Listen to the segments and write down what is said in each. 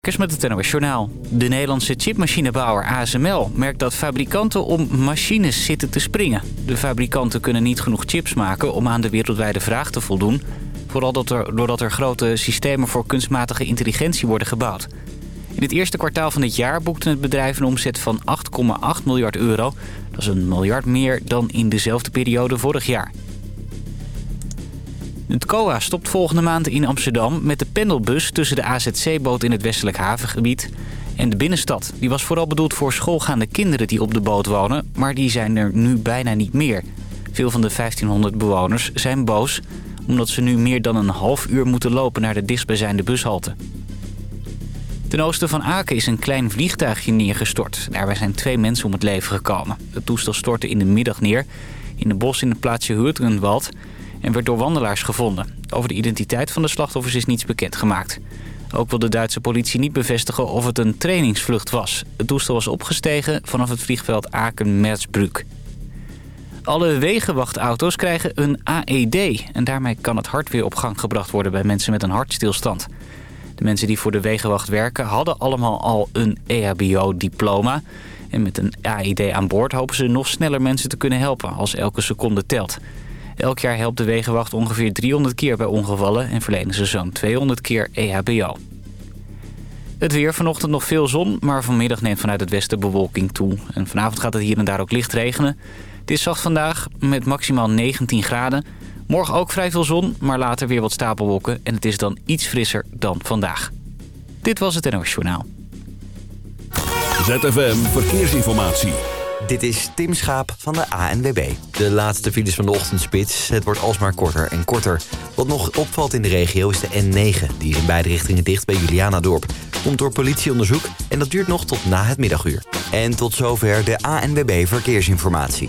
met het NOS Journaal. De Nederlandse chipmachinebouwer ASML merkt dat fabrikanten om machines zitten te springen. De fabrikanten kunnen niet genoeg chips maken om aan de wereldwijde vraag te voldoen. Vooral doordat er grote systemen voor kunstmatige intelligentie worden gebouwd. In het eerste kwartaal van dit jaar boekte het bedrijf een omzet van 8,8 miljard euro. Dat is een miljard meer dan in dezelfde periode vorig jaar. Het COA stopt volgende maand in Amsterdam met de pendelbus tussen de AZC-boot in het westelijk havengebied en de binnenstad. Die was vooral bedoeld voor schoolgaande kinderen die op de boot wonen, maar die zijn er nu bijna niet meer. Veel van de 1500 bewoners zijn boos omdat ze nu meer dan een half uur moeten lopen naar de dichtstbijzijnde bushalte. Ten oosten van Aken is een klein vliegtuigje neergestort. Daarbij zijn twee mensen om het leven gekomen. Het toestel stortte in de middag neer in een bos in het plaatsje Hurtenwald en werd door wandelaars gevonden. Over de identiteit van de slachtoffers is niets bekendgemaakt. Ook wil de Duitse politie niet bevestigen of het een trainingsvlucht was. Het toestel was opgestegen vanaf het vliegveld Aken-Merzbrück. Alle wegenwachtauto's krijgen een AED en daarmee kan het hart weer op gang gebracht worden bij mensen met een hartstilstand. De mensen die voor de wegenwacht werken hadden allemaal al een EHBO-diploma. En met een AED aan boord hopen ze nog sneller mensen te kunnen helpen als elke seconde telt. Elk jaar helpt de Wegenwacht ongeveer 300 keer bij ongevallen... en verlenen ze zo'n 200 keer EHBO. Het weer, vanochtend nog veel zon, maar vanmiddag neemt vanuit het westen bewolking toe. En vanavond gaat het hier en daar ook licht regenen. Het is zacht vandaag met maximaal 19 graden. Morgen ook vrij veel zon, maar later weer wat stapelwolken. En het is dan iets frisser dan vandaag. Dit was het NOS Journaal. ZFM Verkeersinformatie. Dit is Tim Schaap van de ANWB. De laatste files van de ochtendspits. Het wordt alsmaar korter en korter. Wat nog opvalt in de regio is de N9. Die is in beide richtingen dicht bij Julianadorp. Komt door politieonderzoek en dat duurt nog tot na het middaguur. En tot zover de ANWB Verkeersinformatie.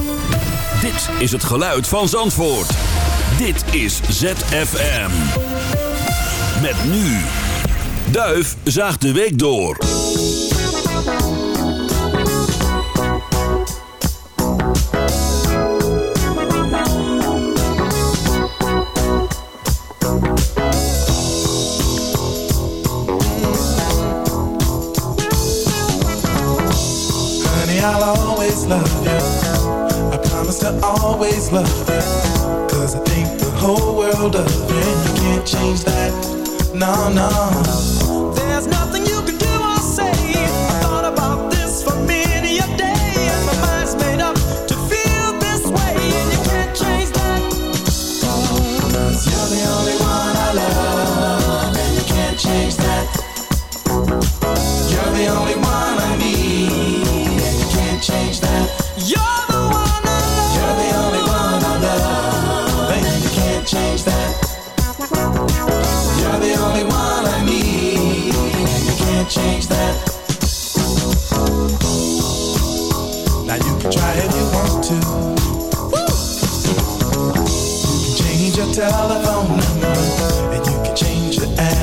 Dit is het geluid van Zandvoort. Dit is ZFM. Met nu. Duif zaagt de week door. Honey, I'll always love you. Always love you. Cause I think the whole world of. And you can't change that. No, no. There's nothing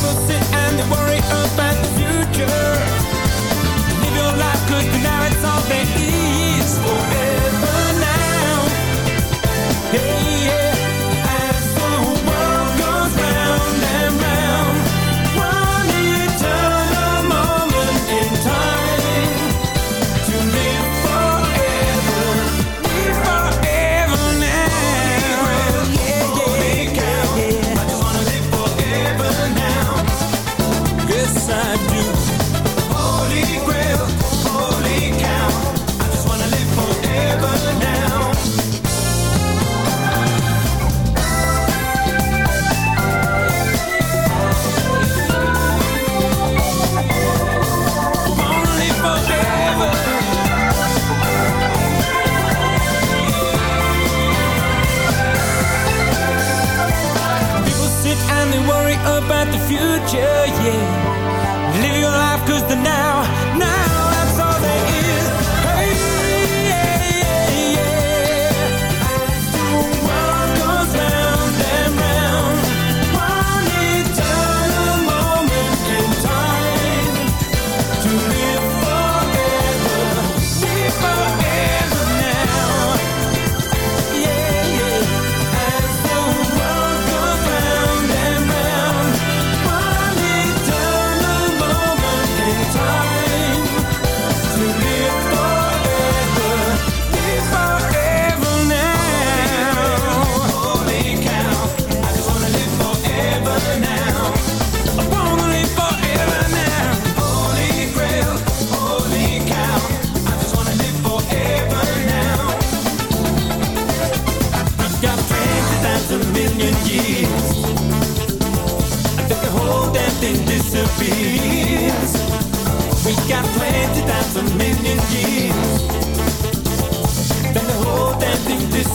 people sit and they worry about the future. Live your life good, now it's all there is forever now. Yeah. About the future, yeah.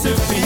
to be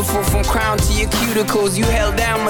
Beautiful from crown to your cuticles. You held down my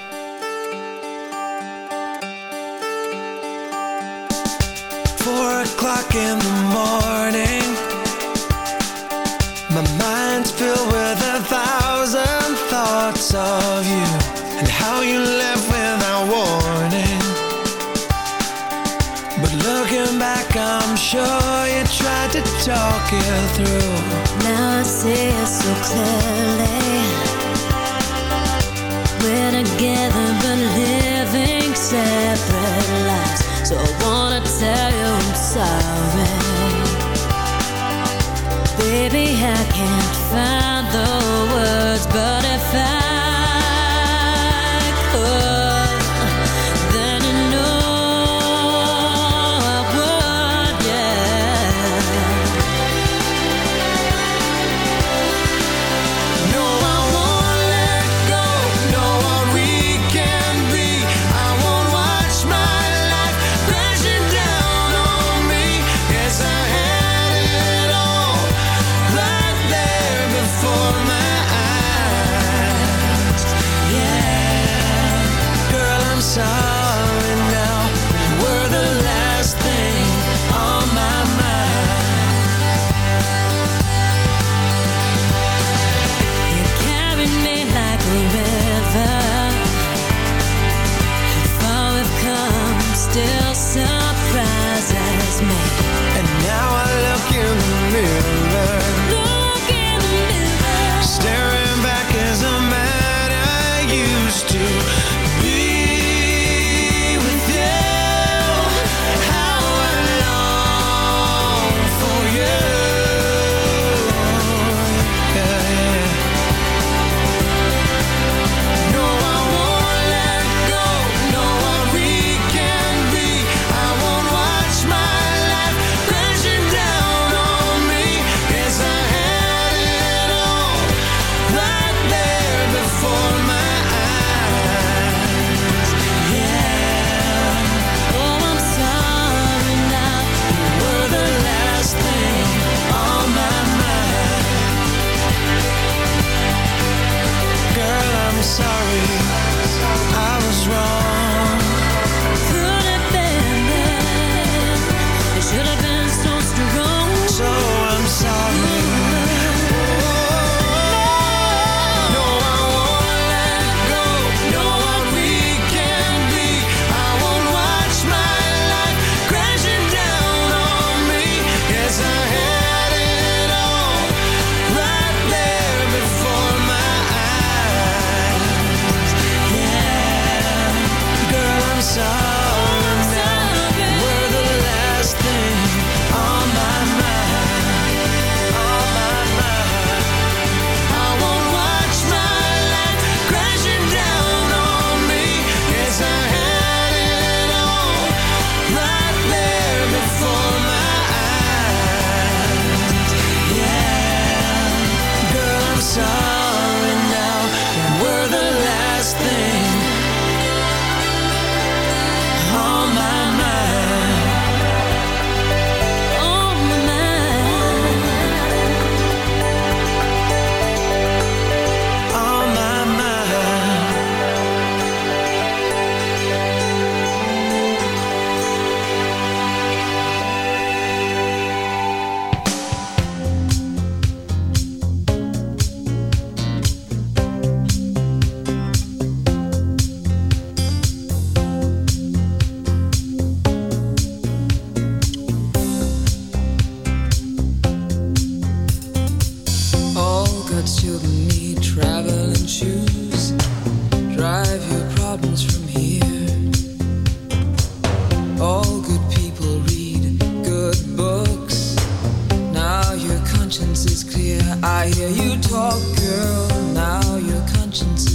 emotions.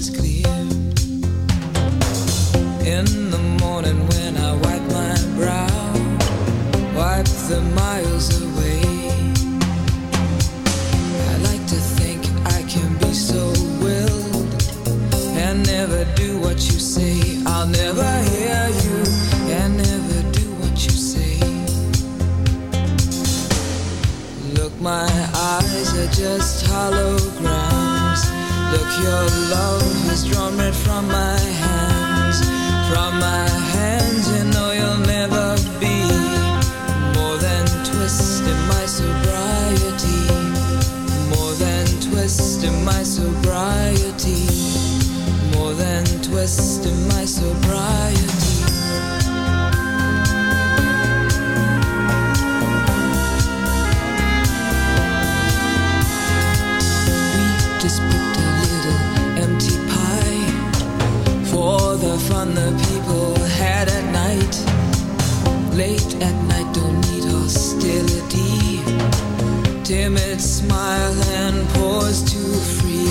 timid smile and pause to free.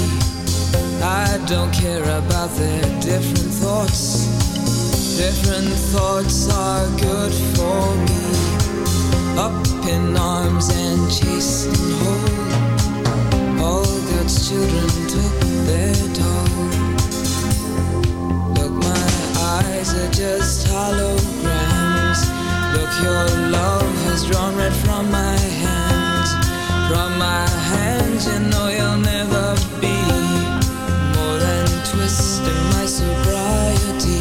I don't care about their different thoughts. Different thoughts are good for me. Up in arms and chasing home. All God's children took their toll. Look, my eyes are just holograms. Look, your love has drawn red from my hand sobriety.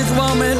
Lente kwam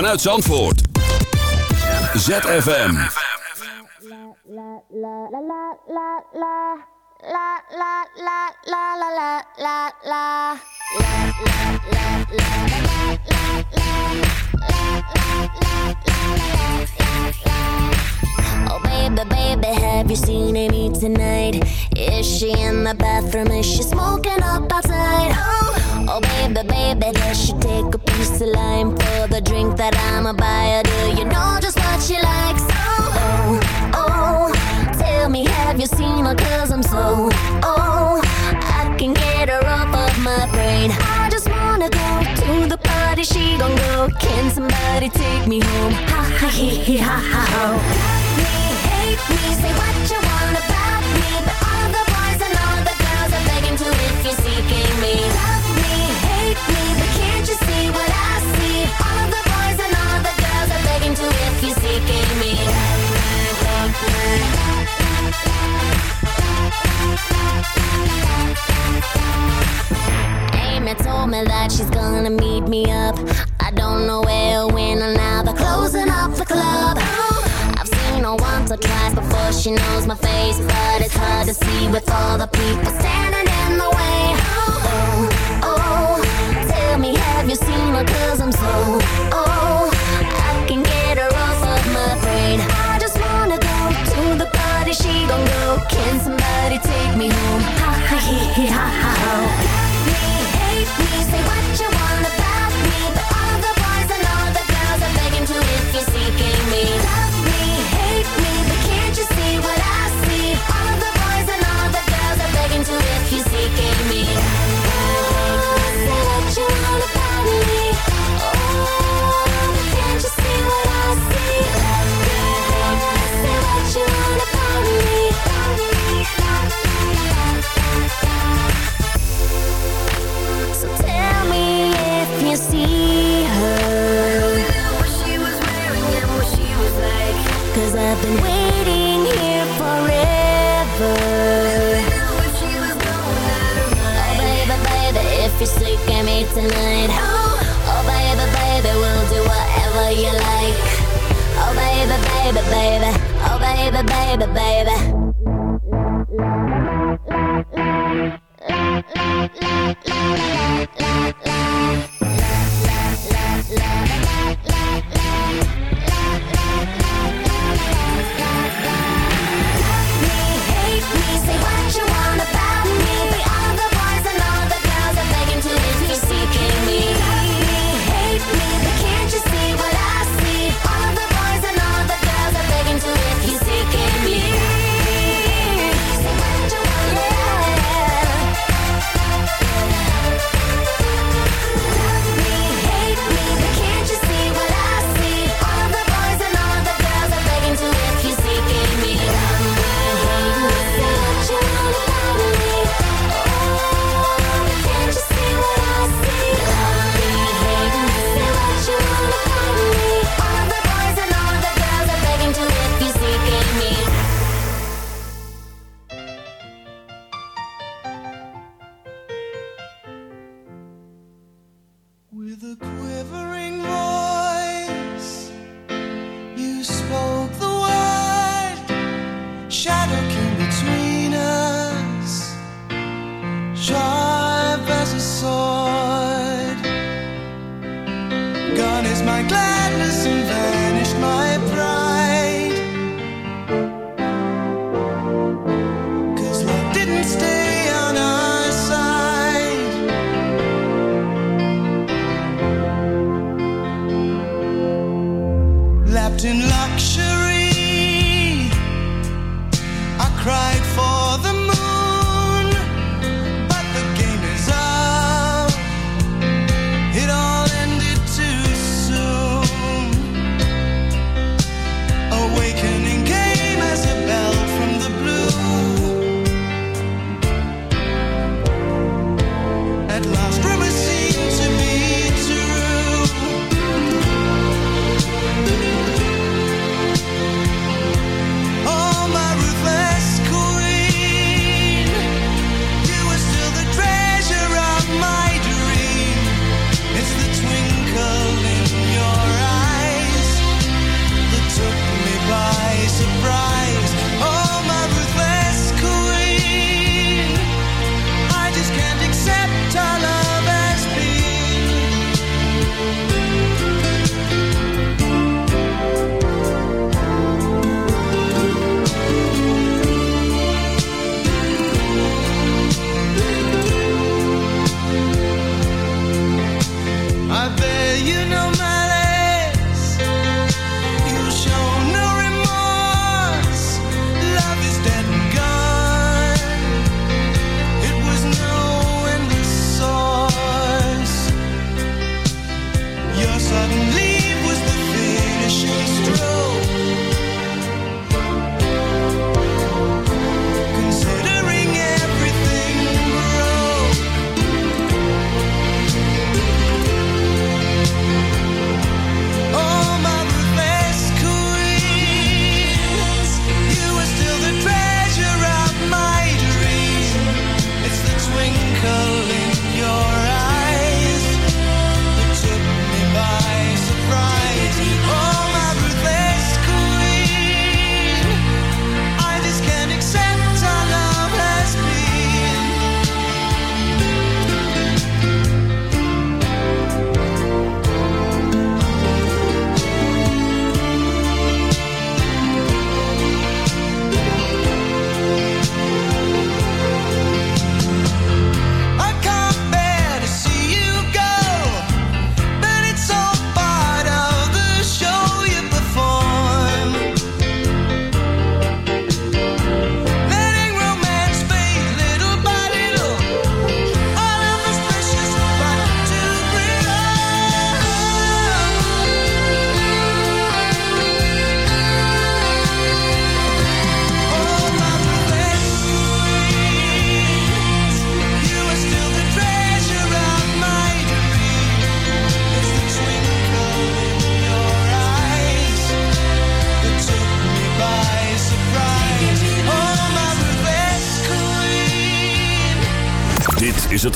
Vanuit Zandvoort. ZFM. Oh baby, baby, have you seen Amy tonight? Is she in the bathroom? Is she smoking up outside? Oh, oh baby, baby, does she take a piece of lime for the drink that I'ma buy? Do you know just what she likes? Oh, oh, oh, tell me, have you seen her? Cause I'm so, oh, I can get her off of my brain. I just wanna go to the party, she gon' go. Can somebody take me home? Ha ha he he ha ha ho. Love me, hate me, say what you want about me, but all the boys and all the girls are begging to if you're seeking me. Me that she's gonna meet me up. I don't know where, when, or now they're closing up the club. I've seen her once or twice before she knows my face, but it's hard to see with all the people standing in the way. Oh, oh, tell me, have you seen her? Cause I'm so, oh, I can get her off of my brain. I just wanna go to the party, she gon' go. Can somebody take me home? Ha ha he he ha ha. What you want tonight. Oh, baby, baby, we'll do whatever you like. Oh, baby, baby, baby. Oh, baby, baby, baby.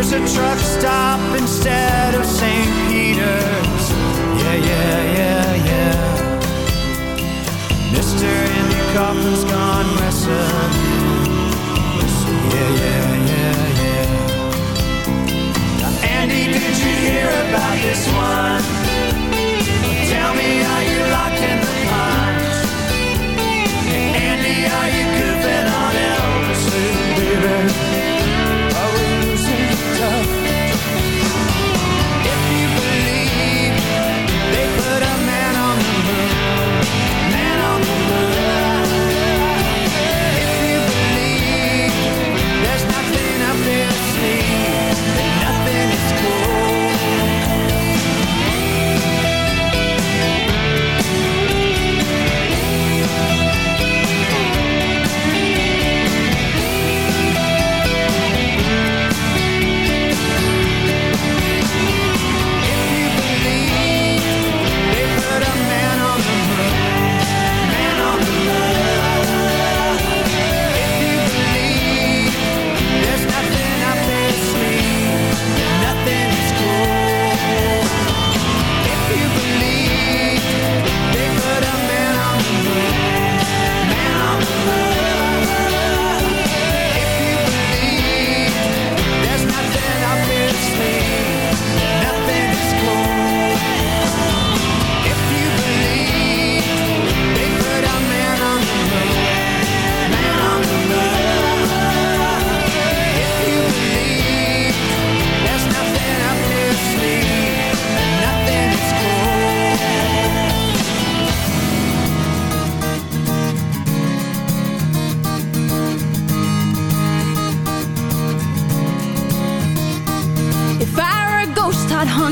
Here's a truck stop instead of St. Peter's. Yeah, yeah, yeah, yeah. Mister Andy Kaufman's gone messing. Yeah, yeah, yeah, yeah. Now, Andy, did you hear about this one? Tell me how you locked in the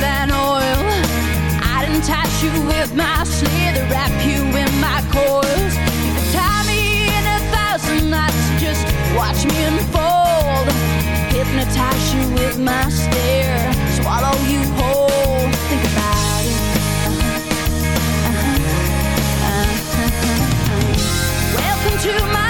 Than oil. I'd entice you with my slither, wrap you in my coils. You could tie me in a thousand knots, just watch me unfold. Hypnotize you with my stare, swallow you whole. Think about it. Uh-huh. Uh-huh. Uh-huh. Welcome to my